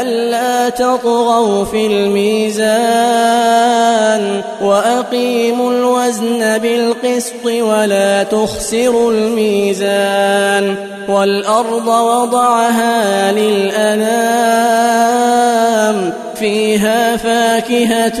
ألا تطغوا في الميزان وأقيموا الوزن بالقسط ولا تخسروا الميزان والأرض وضعها للأنام فيها فاكهة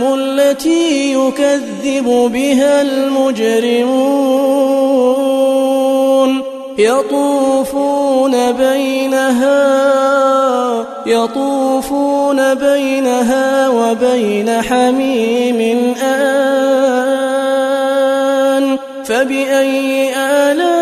التي يكذب بها المجرمون. يطوفون بينها يطوفون بينها وبين حميم آن. فبأي آلاء